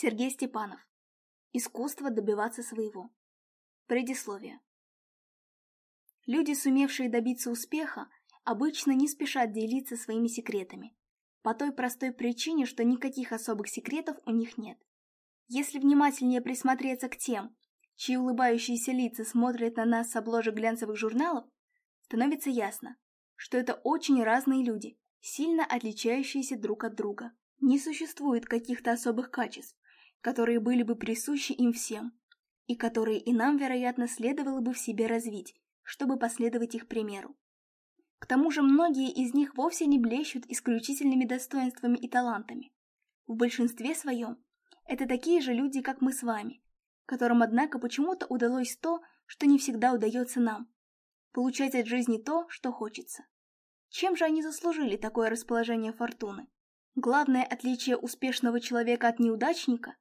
Сергей Степанов. Искусство добиваться своего. Предисловие. Люди, сумевшие добиться успеха, обычно не спешат делиться своими секретами. По той простой причине, что никаких особых секретов у них нет. Если внимательнее присмотреться к тем, чьи улыбающиеся лица смотрят на нас с обложек глянцевых журналов, становится ясно, что это очень разные люди, сильно отличающиеся друг от друга. Не существует каких-то особых качеств, которые были бы присущи им всем, и которые и нам, вероятно, следовало бы в себе развить, чтобы последовать их примеру. К тому же многие из них вовсе не блещут исключительными достоинствами и талантами. В большинстве своем это такие же люди, как мы с вами, которым, однако, почему-то удалось то, что не всегда удается нам – получать от жизни то, что хочется. Чем же они заслужили такое расположение фортуны? Главное отличие успешного человека от неудачника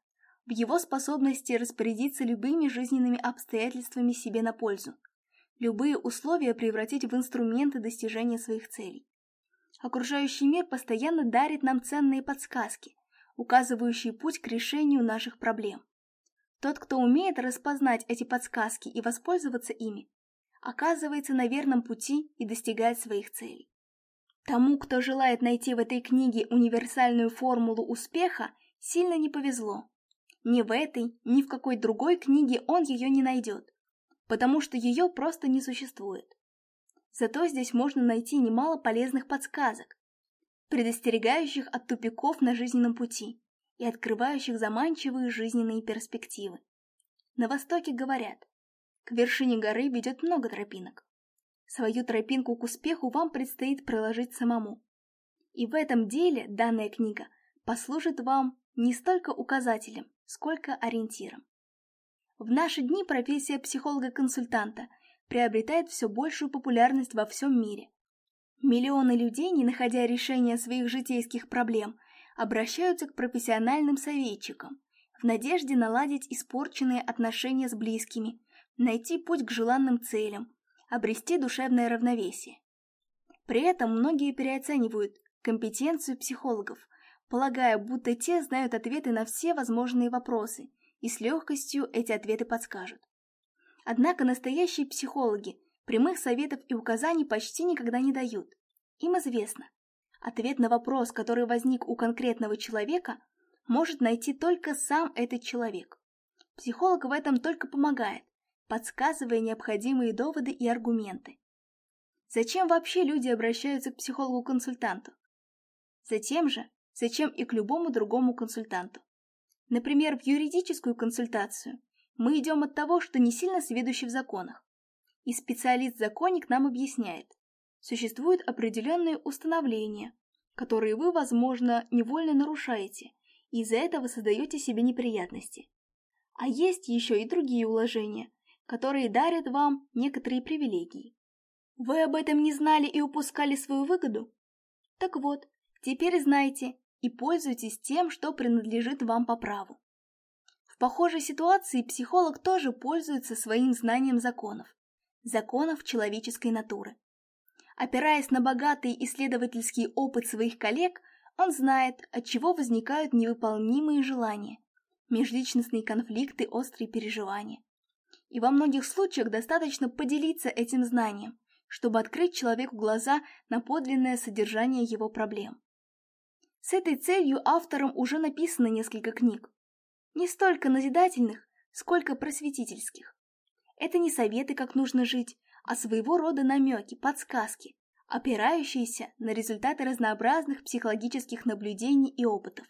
в его способности распорядиться любыми жизненными обстоятельствами себе на пользу, любые условия превратить в инструменты достижения своих целей. Окружающий мир постоянно дарит нам ценные подсказки, указывающие путь к решению наших проблем. Тот, кто умеет распознать эти подсказки и воспользоваться ими, оказывается на верном пути и достигает своих целей. Тому, кто желает найти в этой книге универсальную формулу успеха, сильно не повезло. Ни в этой, ни в какой другой книге он ее не найдет, потому что ее просто не существует. Зато здесь можно найти немало полезных подсказок, предостерегающих от тупиков на жизненном пути и открывающих заманчивые жизненные перспективы. На Востоке говорят, к вершине горы ведет много тропинок. Свою тропинку к успеху вам предстоит проложить самому. И в этом деле данная книга послужит вам не столько указателем, сколько ориентиром. В наши дни профессия психолога-консультанта приобретает все большую популярность во всем мире. Миллионы людей, не находя решения своих житейских проблем, обращаются к профессиональным советчикам в надежде наладить испорченные отношения с близкими, найти путь к желанным целям, обрести душевное равновесие. При этом многие переоценивают компетенцию психологов – полагая, будто те знают ответы на все возможные вопросы, и с легкостью эти ответы подскажут. Однако настоящие психологи прямых советов и указаний почти никогда не дают. Им известно, ответ на вопрос, который возник у конкретного человека, может найти только сам этот человек. Психолог в этом только помогает, подсказывая необходимые доводы и аргументы. Зачем вообще люди обращаются к психологу-консультанту? Затем же, зачем и к любому другому консультанту. Например, в юридическую консультацию мы идем от того, что не сильно сведущи в законах. И специалист-законник нам объясняет, существуют определенные установления, которые вы, возможно, невольно нарушаете, и из-за этого создаете себе неприятности. А есть еще и другие уложения, которые дарят вам некоторые привилегии. Вы об этом не знали и упускали свою выгоду? Так вот, теперь знаете и пользуйтесь тем, что принадлежит вам по праву. В похожей ситуации психолог тоже пользуется своим знанием законов, законов человеческой натуры. Опираясь на богатый исследовательский опыт своих коллег, он знает, от чего возникают невыполнимые желания, межличностные конфликты, острые переживания. И во многих случаях достаточно поделиться этим знанием, чтобы открыть человеку глаза на подлинное содержание его проблем. С этой целью автором уже написано несколько книг. Не столько назидательных, сколько просветительских. Это не советы, как нужно жить, а своего рода намеки, подсказки, опирающиеся на результаты разнообразных психологических наблюдений и опытов.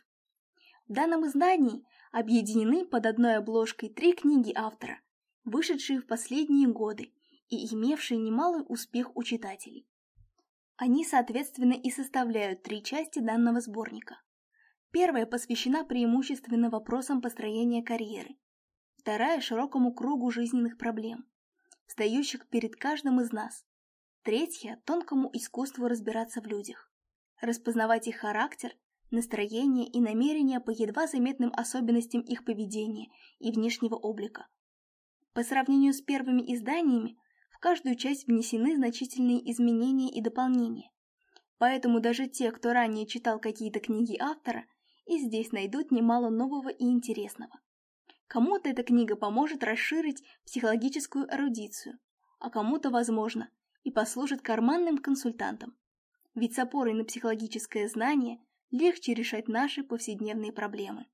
В данном издании объединены под одной обложкой три книги автора, вышедшие в последние годы и имевшие немалый успех у читателей. Они, соответственно, и составляют три части данного сборника. Первая посвящена преимущественно вопросам построения карьеры, вторая – широкому кругу жизненных проблем, встающих перед каждым из нас, третья – тонкому искусству разбираться в людях, распознавать их характер, настроение и намерения по едва заметным особенностям их поведения и внешнего облика. По сравнению с первыми изданиями, в каждую часть внесены значительные изменения и дополнения. Поэтому даже те, кто ранее читал какие-то книги автора, и здесь найдут немало нового и интересного. Кому-то эта книга поможет расширить психологическую эрудицию, а кому-то, возможно, и послужит карманным консультантом. Ведь с опорой на психологическое знание легче решать наши повседневные проблемы.